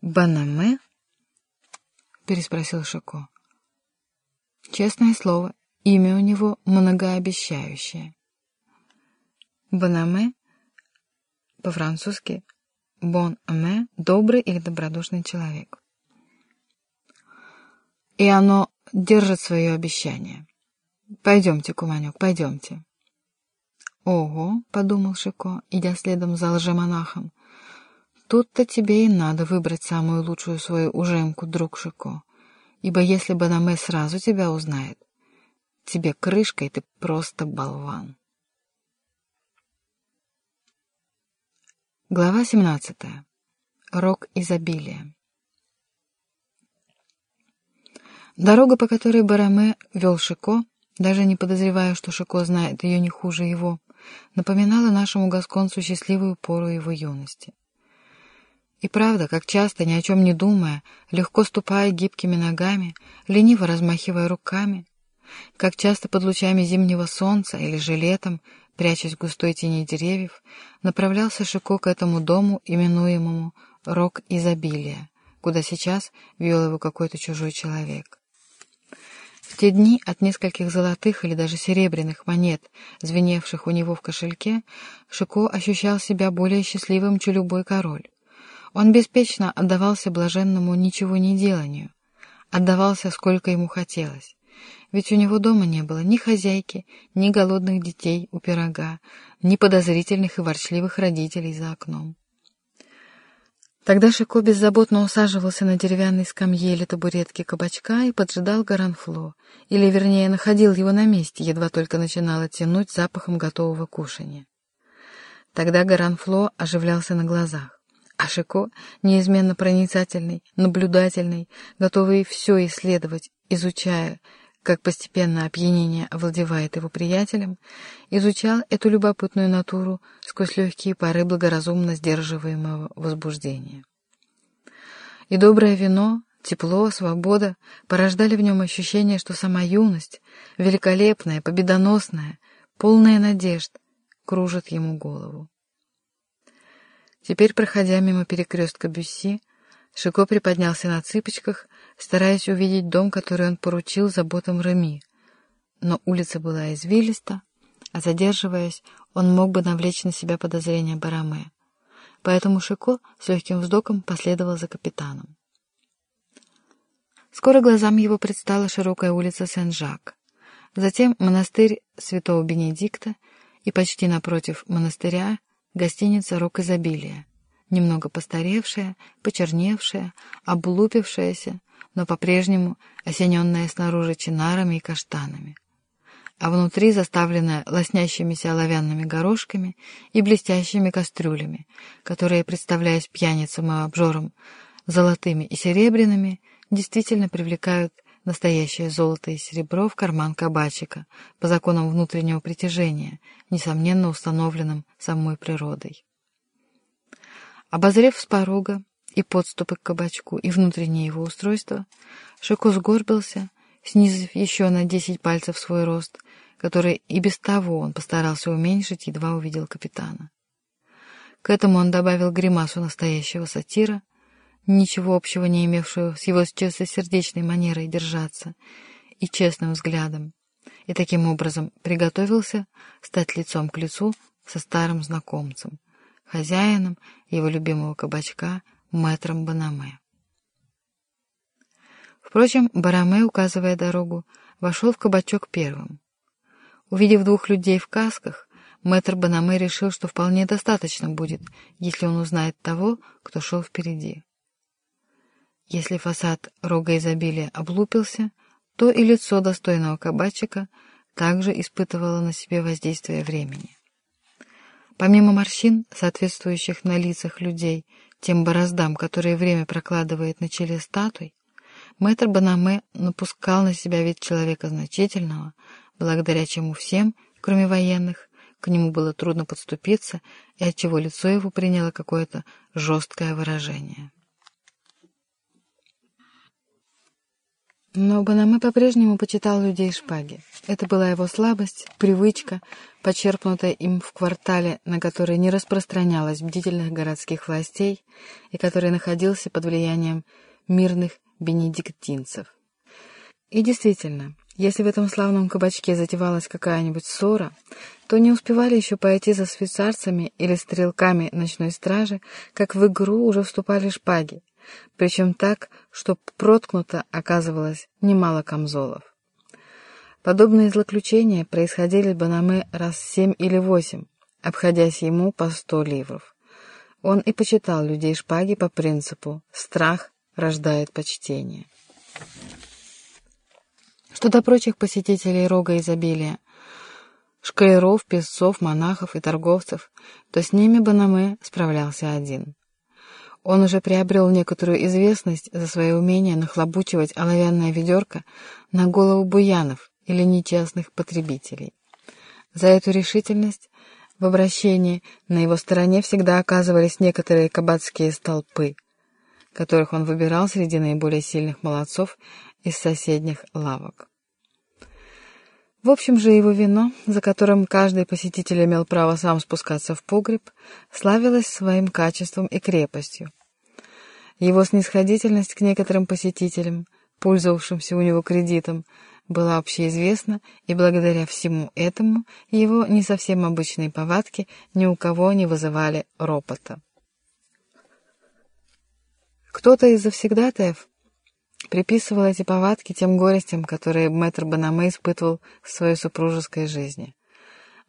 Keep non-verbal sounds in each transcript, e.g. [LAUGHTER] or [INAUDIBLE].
«Банаме?» — переспросил Шико. Честное слово, имя у него многообещающее. Банаме по-французски «бон аме» — добрый или добродушный человек. И оно держит свое обещание. Пойдемте, Куманек, пойдемте. Ого, — подумал Шико, идя следом за лжемонахом, — тут-то тебе и надо выбрать самую лучшую свою ужемку, друг Шико, ибо если Банаме сразу тебя узнает, тебе крышка, и ты просто болван. Глава 17. Рок изобилия. Дорога, по которой Бараме вел Шико, даже не подозревая, что Шико знает ее не хуже его, напоминала нашему гасконцу счастливую пору его юности. И правда, как часто, ни о чем не думая, легко ступая гибкими ногами, лениво размахивая руками, как часто под лучами зимнего солнца или же летом прячась в густой тени деревьев, направлялся Шико к этому дому, именуемому «Рок изобилия», куда сейчас вел его какой-то чужой человек. В те дни от нескольких золотых или даже серебряных монет, звеневших у него в кошельке, Шико ощущал себя более счастливым, чем любой король. Он беспечно отдавался блаженному ничего не деланию, отдавался, сколько ему хотелось ведь у него дома не было ни хозяйки, ни голодных детей у пирога, ни подозрительных и ворчливых родителей за окном. Тогда Шико беззаботно усаживался на деревянной скамье или табуретке кабачка и поджидал Гаранфло, или, вернее, находил его на месте, едва только начинало тянуть запахом готового кушания. Тогда Гаранфло оживлялся на глазах, а Шико, неизменно проницательный, наблюдательный, готовый все исследовать, изучая, как постепенно опьянение овладевает его приятелем, изучал эту любопытную натуру сквозь легкие пары благоразумно сдерживаемого возбуждения. И доброе вино, тепло, свобода порождали в нем ощущение, что сама юность, великолепная, победоносная, полная надежд, кружит ему голову. Теперь, проходя мимо перекрестка Бюсси, Шико приподнялся на цыпочках, стараясь увидеть дом, который он поручил заботам Реми. Но улица была извилиста, а задерживаясь, он мог бы навлечь на себя подозрения Бараме. Поэтому Шико с легким вздохом последовал за капитаном. Скоро глазам его предстала широкая улица Сен-Жак, затем монастырь святого Бенедикта и почти напротив монастыря гостиница «Рок изобилия», немного постаревшая, почерневшая, облупившаяся, но по-прежнему осененная снаружи чинарами и каштанами, а внутри заставленная лоснящимися оловянными горошками и блестящими кастрюлями, которые, представляясь пьяницам и обжорам, золотыми и серебряными, действительно привлекают настоящее золото и серебро в карман кабачика по законам внутреннего притяжения, несомненно установленным самой природой. Обозрев с порога и подступы к кабачку, и внутреннее его устройство, Шико сгорбился, снизив еще на десять пальцев свой рост, который и без того он постарался уменьшить, едва увидел капитана. К этому он добавил гримасу настоящего сатира, ничего общего не имевшего с его чистосердечной манерой держаться и честным взглядом, и таким образом приготовился стать лицом к лицу со старым знакомцем, хозяином его любимого кабачка, мэтром Банаме. Впрочем, Бараме, указывая дорогу, вошел в кабачок первым. Увидев двух людей в касках, мэтр Банаме решил, что вполне достаточно будет, если он узнает того, кто шел впереди. Если фасад рога изобилия облупился, то и лицо достойного кабачика также испытывало на себе воздействие времени. Помимо морщин, соответствующих на лицах людей, тем бороздам, которые время прокладывает на челе статуй, мэтр Банаме напускал на себя вид человека значительного, благодаря чему всем, кроме военных, к нему было трудно подступиться, и отчего лицо его приняло какое-то жесткое выражение. Но Банаме по-прежнему почитал людей шпаги. Это была его слабость, привычка, почерпнутая им в квартале, на который не распространялась бдительных городских властей и который находился под влиянием мирных бенедиктинцев. И действительно, если в этом славном кабачке затевалась какая-нибудь ссора, то не успевали еще пойти за швейцарцами или стрелками ночной стражи, как в игру уже вступали шпаги, причем так, что проткнуто оказывалось немало камзолов. Подобные злоключения происходили бы Банаме раз семь или восемь, обходясь ему по сто ливров. Он и почитал людей шпаги по принципу «страх рождает почтение». Что до прочих посетителей рога изобилия, шкалеров, песцов, монахов и торговцев, то с ними Банаме справлялся один. Он уже приобрел некоторую известность за свое умение нахлобучивать оловянное ведерко на голову буянов или нечестных потребителей. За эту решительность в обращении на его стороне всегда оказывались некоторые кабацкие столпы, которых он выбирал среди наиболее сильных молодцов из соседних лавок. В общем же, его вино, за которым каждый посетитель имел право сам спускаться в погреб, славилось своим качеством и крепостью. Его снисходительность к некоторым посетителям, пользовавшимся у него кредитом, была общеизвестна, и благодаря всему этому его не совсем обычные повадки ни у кого не вызывали ропота. Кто-то из завсегдатаев приписывал эти повадки тем горестям, которые мэтр Банаме испытывал в своей супружеской жизни.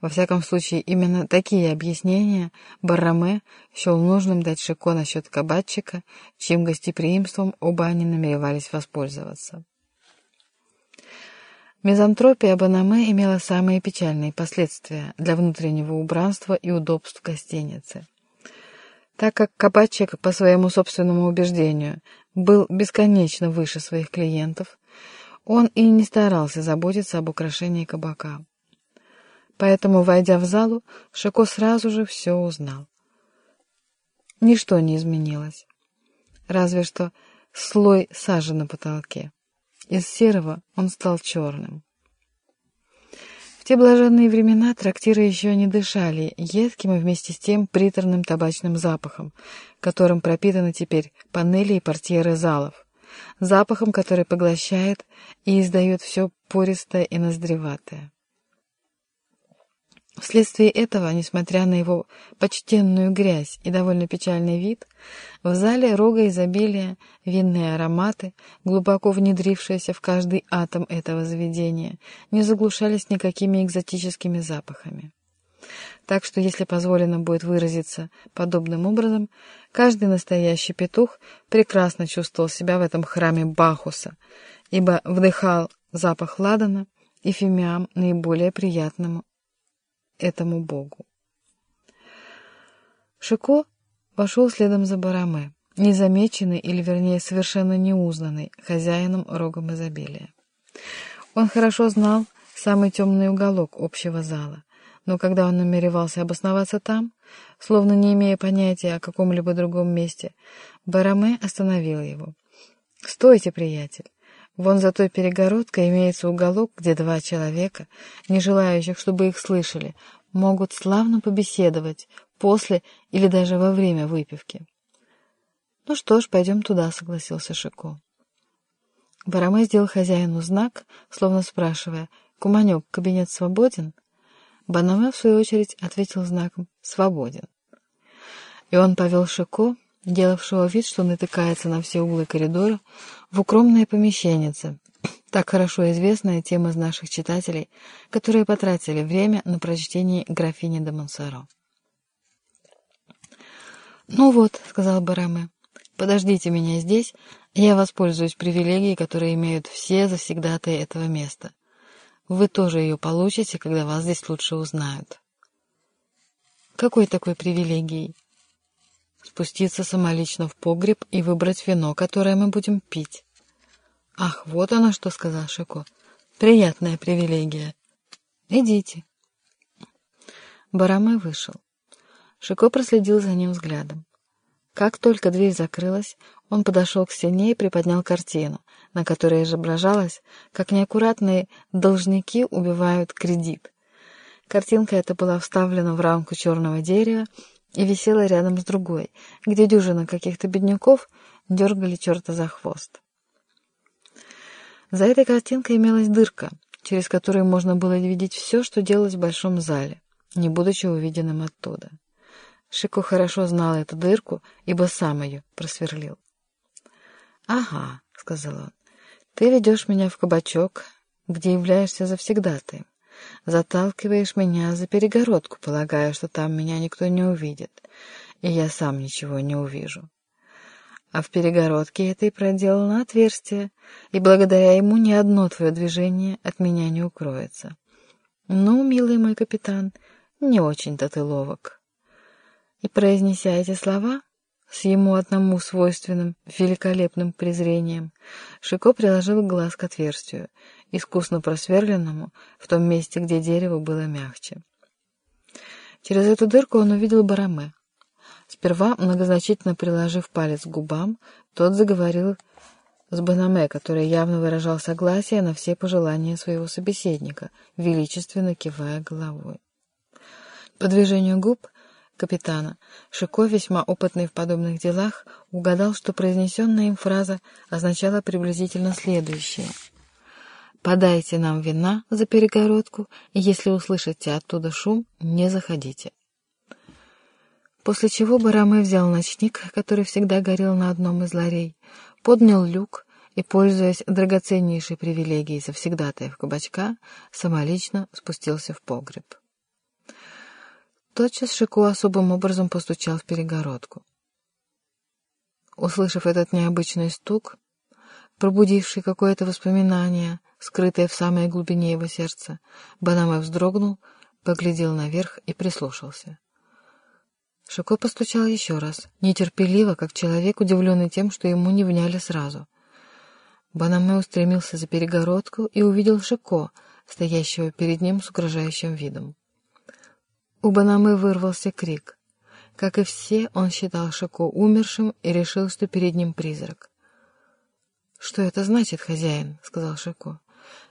Во всяком случае, именно такие объяснения Барраме счел нужным дать Шико насчет кабатчика, чьим гостеприимством оба они намеревались воспользоваться. Мизантропия Банаме имела самые печальные последствия для внутреннего убранства и удобств гостиницы. Так как кабачик, по своему собственному убеждению, был бесконечно выше своих клиентов, он и не старался заботиться об украшении кабака. Поэтому, войдя в залу, Шико сразу же все узнал. Ничто не изменилось. Разве что слой сажи на потолке. Из серого он стал черным те блаженные времена трактиры еще не дышали едким и вместе с тем приторным табачным запахом, которым пропитаны теперь панели и портьеры залов, запахом, который поглощает и издает все пористое и ноздреватое. Вследствие этого, несмотря на его почтенную грязь и довольно печальный вид, в зале рога изобилия, винные ароматы, глубоко внедрившиеся в каждый атом этого заведения, не заглушались никакими экзотическими запахами. Так что, если позволено будет выразиться подобным образом, каждый настоящий петух прекрасно чувствовал себя в этом храме Бахуса, ибо вдыхал запах ладана и фимиам наиболее приятному этому богу. Шико вошел следом за Бараме, незамеченный или, вернее, совершенно неузнанный хозяином рогом изобилия. Он хорошо знал самый темный уголок общего зала, но когда он намеревался обосноваться там, словно не имея понятия о каком-либо другом месте, Бараме остановил его. «Стойте, приятель! Вон за той перегородкой имеется уголок, где два человека, не желающих, чтобы их слышали, могут славно побеседовать после или даже во время выпивки. «Ну что ж, пойдем туда», — согласился Шико. Бараме сделал хозяину знак, словно спрашивая, «Куманек, кабинет свободен?» Банаме, в свою очередь, ответил знаком «Свободен». И он повел Шико делавшего вид, что натыкается на все углы коридора, в укромное помещение, [CLEARS THROAT] так хорошо известная тем из наших читателей, которые потратили время на прочтение графини де Монсоро. «Ну вот», — сказал Бараме, — «подождите меня здесь, я воспользуюсь привилегией, которые имеют все завсегдатые этого места. Вы тоже ее получите, когда вас здесь лучше узнают». «Какой такой привилегией?» Спуститься самолично в погреб и выбрать вино, которое мы будем пить. Ах, вот оно что, сказал Шико. Приятная привилегия. Идите. Бараме вышел. Шико проследил за ним взглядом. Как только дверь закрылась, он подошел к стене и приподнял картину, на которой изображалось, как неаккуратные должники убивают кредит. Картинка эта была вставлена в рамку черного дерева и висела рядом с другой, где дюжина каких-то бедняков дергали черта за хвост. За этой картинкой имелась дырка, через которую можно было видеть все, что делалось в большом зале, не будучи увиденным оттуда. Шико хорошо знал эту дырку, ибо сам ее просверлил. «Ага», — сказал он, — «ты ведешь меня в кабачок, где являешься завсегдатаем. Заталкиваешь меня за перегородку, полагая, что там меня никто не увидит, и я сам ничего не увижу. А в перегородке этой проделано отверстие, и благодаря ему ни одно твое движение от меня не укроется. Ну, милый мой капитан, не очень-то ты ловок. И, произнеся эти слова, с ему одному свойственным великолепным презрением, Шико приложил глаз к отверстию, искусно просверленному в том месте, где дерево было мягче. Через эту дырку он увидел Бараме. Сперва, многозначительно приложив палец к губам, тот заговорил с Банаме, который явно выражал согласие на все пожелания своего собеседника, величественно кивая головой. По движению губ капитана Шико, весьма опытный в подобных делах, угадал, что произнесенная им фраза означала приблизительно следующее — Подайте нам вина за перегородку, и если услышите оттуда шум, не заходите. После чего Бараме взял ночник, который всегда горел на одном из ларей, поднял люк и, пользуясь драгоценнейшей привилегией завсегдатаев кабачка, самолично спустился в погреб. Тотчас Шику особым образом постучал в перегородку. Услышав этот необычный стук, пробудивший какое-то воспоминание, скрытое в самой глубине его сердца, Банаме вздрогнул, поглядел наверх и прислушался. Шико постучал еще раз, нетерпеливо, как человек, удивленный тем, что ему не вняли сразу. Банаме устремился за перегородку и увидел Шико, стоящего перед ним с угрожающим видом. У Банаме вырвался крик. Как и все, он считал Шико умершим и решил, что перед ним призрак. «Что это значит, хозяин?» — сказал Шико.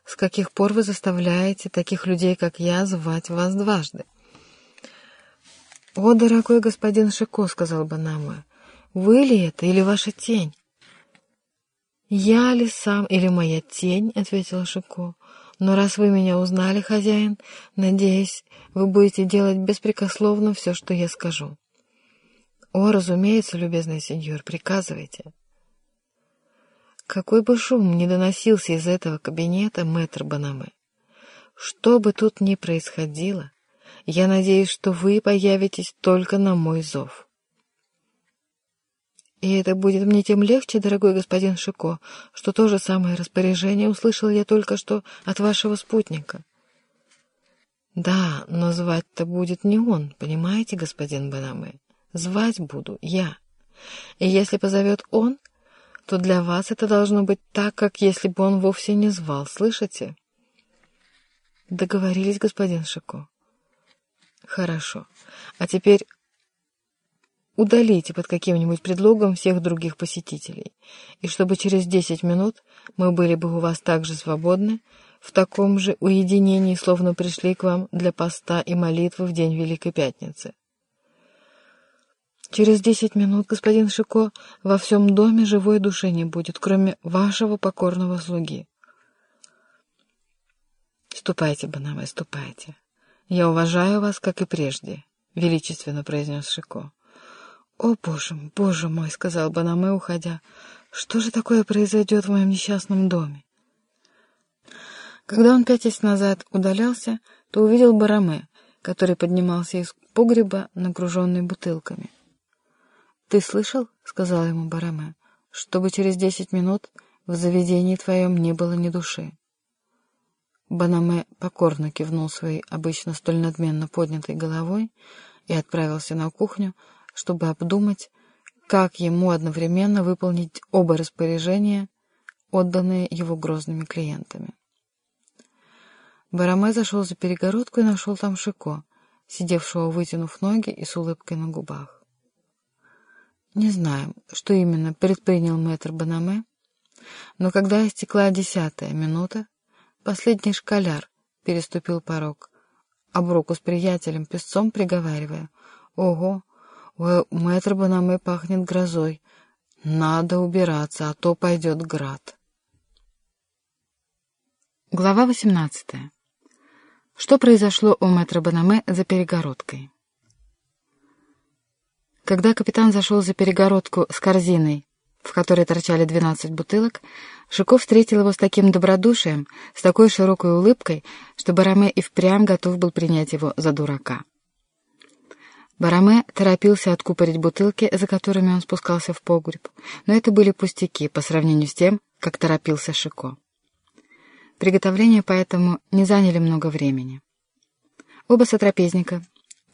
«С каких пор вы заставляете таких людей, как я, звать вас дважды?» «О, дорогой господин Шико», — сказал Банама, — «вы ли это или ваша тень?» «Я ли сам или моя тень?» — ответил Шико. «Но раз вы меня узнали, хозяин, надеюсь, вы будете делать беспрекословно все, что я скажу». «О, разумеется, любезный сеньор, приказывайте». Какой бы шум ни доносился из этого кабинета, мэтр Банаме, что бы тут ни происходило, я надеюсь, что вы появитесь только на мой зов. И это будет мне тем легче, дорогой господин Шико, что то же самое распоряжение услышал я только что от вашего спутника. Да, но звать-то будет не он, понимаете, господин Банаме? Звать буду я. И если позовет он, то для вас это должно быть так, как если бы он вовсе не звал, слышите? Договорились, господин Шико? Хорошо. А теперь удалите под каким-нибудь предлогом всех других посетителей, и чтобы через десять минут мы были бы у вас так же свободны, в таком же уединении, словно пришли к вам для поста и молитвы в день Великой Пятницы. Через десять минут, господин Шико, во всем доме живой души не будет, кроме вашего покорного слуги. Ступайте, Банаме, ступайте. Я уважаю вас, как и прежде, — величественно произнес Шико. О, боже, боже мой, — сказал Банаме, уходя, — что же такое произойдет в моем несчастном доме? Когда он пятясь назад удалялся, то увидел Бараме, который поднимался из погреба, нагруженный бутылками. «Ты слышал, — сказал ему Бараме, — чтобы через десять минут в заведении твоем не было ни души?» Банаме покорно кивнул своей обычно столь надменно поднятой головой и отправился на кухню, чтобы обдумать, как ему одновременно выполнить оба распоряжения, отданные его грозными клиентами. Бараме зашел за перегородку и нашел там Шико, сидевшего, вытянув ноги и с улыбкой на губах. Не знаю, что именно предпринял мэтр Банаме, но когда истекла десятая минута, последний школяр переступил порог, об руку с приятелем-песцом приговаривая, «Ого, у мэтра Банаме пахнет грозой, надо убираться, а то пойдет град». Глава восемнадцатая. Что произошло у мэтра Банаме за перегородкой? Когда капитан зашел за перегородку с корзиной, в которой торчали двенадцать бутылок, Шиков встретил его с таким добродушием, с такой широкой улыбкой, что Бараме и впрямь готов был принять его за дурака. Бараме торопился откупорить бутылки, за которыми он спускался в погреб, но это были пустяки по сравнению с тем, как торопился Шико. Приготовления поэтому не заняли много времени. Оба сотрапезника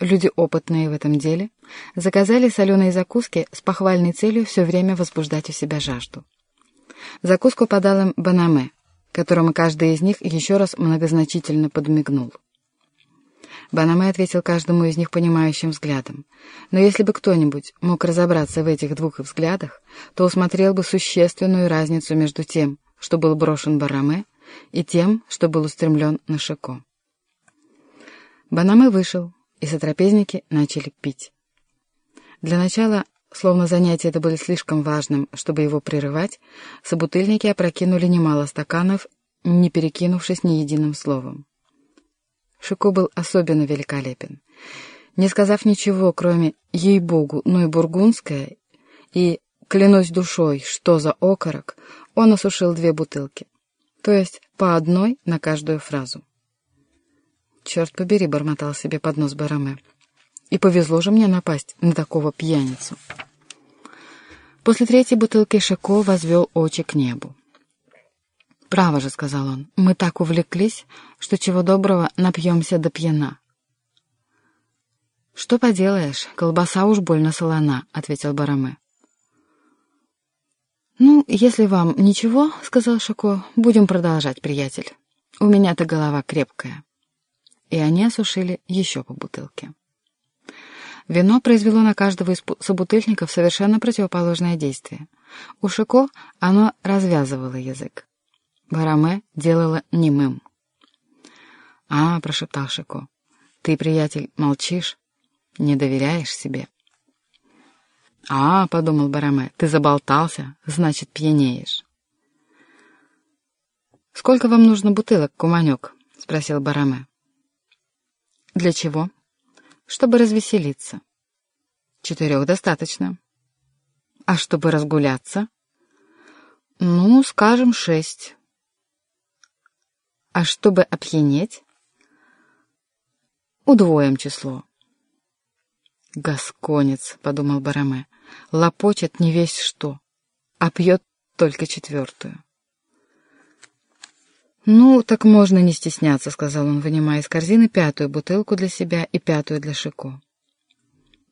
люди опытные в этом деле, заказали соленые закуски с похвальной целью все время возбуждать у себя жажду. Закуску подал им Банаме, которому каждый из них еще раз многозначительно подмигнул. Банаме ответил каждому из них понимающим взглядом. Но если бы кто-нибудь мог разобраться в этих двух взглядах, то усмотрел бы существенную разницу между тем, что был брошен Бараме, и тем, что был устремлен на Шико. Банаме вышел, и сотрапезники начали пить. Для начала, словно занятие это было слишком важным, чтобы его прерывать, собутыльники опрокинули немало стаканов, не перекинувшись ни единым словом. Шико был особенно великолепен. Не сказав ничего, кроме «ей-богу, ну и бургундское» и «клянусь душой, что за окорок», он осушил две бутылки, то есть по одной на каждую фразу. «Черт побери», — бормотал себе под нос Бараме. «И повезло же мне напасть на такого пьяницу». После третьей бутылки Шако возвел очи к небу. «Право же», — сказал он, — «мы так увлеклись, что чего доброго напьемся до пьяна». «Что поделаешь, колбаса уж больно солона», — ответил Бараме. «Ну, если вам ничего, — сказал Шако, — будем продолжать, приятель. У меня-то голова крепкая» и они осушили еще по бутылке. Вино произвело на каждого из собутыльников совершенно противоположное действие. У Шико оно развязывало язык. Бараме делало немым. «А», — прошептал Шико, — «ты, приятель, молчишь, не доверяешь себе». «А», — подумал Бараме, — «ты заболтался, значит, пьянеешь». «Сколько вам нужно бутылок, куманек?» — спросил Бараме. Для чего? Чтобы развеселиться. Четырех достаточно. А чтобы разгуляться? Ну, скажем, шесть. А чтобы опьянеть? Удвоим число. «Гасконец», — подумал Бараме, — «лопочет не весь что, а пьет только четвертую». «Ну, так можно не стесняться», — сказал он, вынимая из корзины пятую бутылку для себя и пятую для Шико.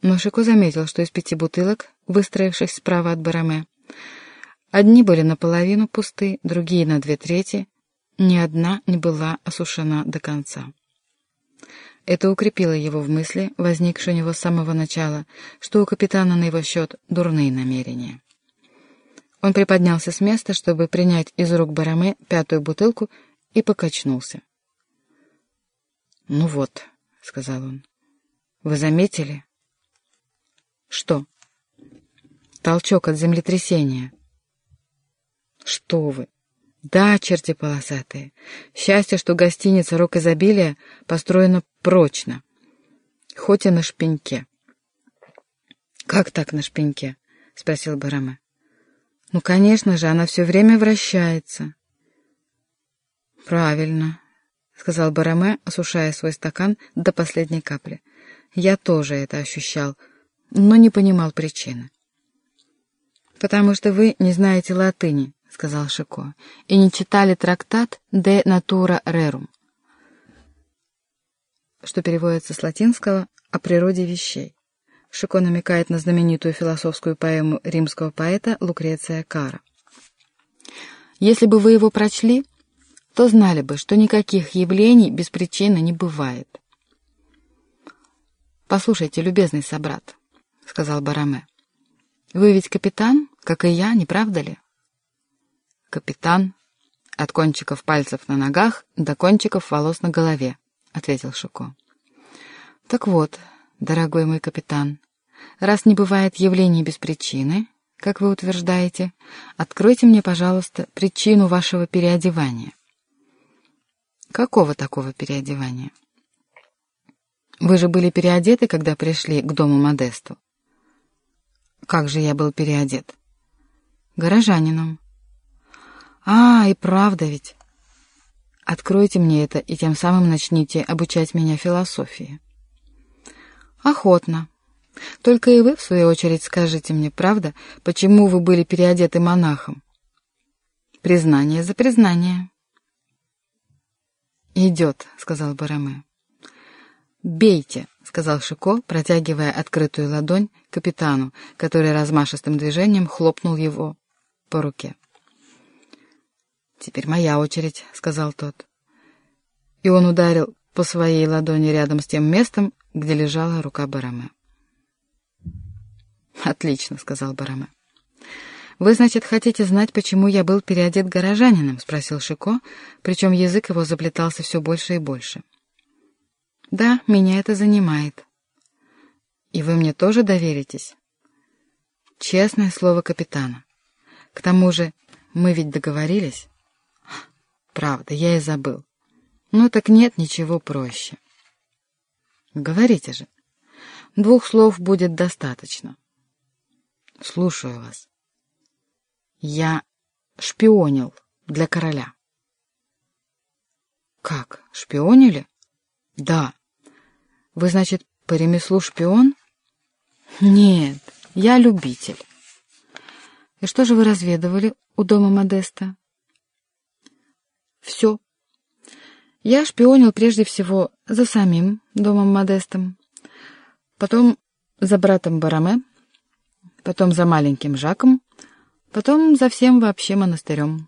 Но Шико заметил, что из пяти бутылок, выстроившись справа от Бараме, одни были наполовину пусты, другие на две трети, ни одна не была осушена до конца. Это укрепило его в мысли, возникшей у него с самого начала, что у капитана на его счет дурные намерения. Он приподнялся с места, чтобы принять из рук Бараме пятую бутылку, и покачнулся. «Ну вот», — сказал он, — «вы заметили?» «Что?» «Толчок от землетрясения». «Что вы?» «Да, черти полосатые. Счастье, что гостиница «Рок изобилия» построена прочно, хоть и на шпеньке». «Как так на шпеньке?» — спросил Бараме. Ну, конечно же, она все время вращается. Правильно, сказал Бараме, осушая свой стакан до последней капли. Я тоже это ощущал, но не понимал причины. Потому что вы не знаете латыни, сказал Шико, и не читали трактат «De natura rerum», что переводится с латинского «о природе вещей». Шико намекает на знаменитую философскую поэму римского поэта Лукреция Кара. Если бы вы его прочли, то знали бы, что никаких явлений без причины не бывает. «Послушайте, любезный собрат», — сказал Бараме, — Вы ведь капитан, как и я, не правда ли? Капитан. От кончиков пальцев на ногах до кончиков волос на голове, — ответил Шико. Так вот, дорогой мой капитан, раз не бывает явлений без причины, как вы утверждаете, откройте мне, пожалуйста, причину вашего переодевания. Какого такого переодевания? Вы же были переодеты, когда пришли к дому Модесту. Как же я был переодет? Горожанином. А, и правда ведь. Откройте мне это и тем самым начните обучать меня философии. Охотно. Только и вы, в свою очередь, скажите мне, правда, почему вы были переодеты монахом? Признание за признание. «Идет», — сказал Бараме. «Бейте», — сказал Шико, протягивая открытую ладонь капитану, который размашистым движением хлопнул его по руке. «Теперь моя очередь», — сказал тот. И он ударил по своей ладони рядом с тем местом, где лежала рука Бараме. «Отлично», — сказал Бараме. «Вы, значит, хотите знать, почему я был переодет горожанином?» — спросил Шико, причем язык его заплетался все больше и больше. «Да, меня это занимает». «И вы мне тоже доверитесь?» «Честное слово капитана. К тому же мы ведь договорились». «Правда, я и забыл. Ну так нет ничего проще». «Говорите же. Двух слов будет достаточно». «Слушаю вас». Я шпионил для короля. Как, шпионили? Да. Вы, значит, по ремеслу шпион? Нет, я любитель. И что же вы разведывали у дома Модеста? Все. Я шпионил прежде всего за самим домом Модестом, потом за братом Бараме, потом за маленьким Жаком, Потом за всем вообще монастырем.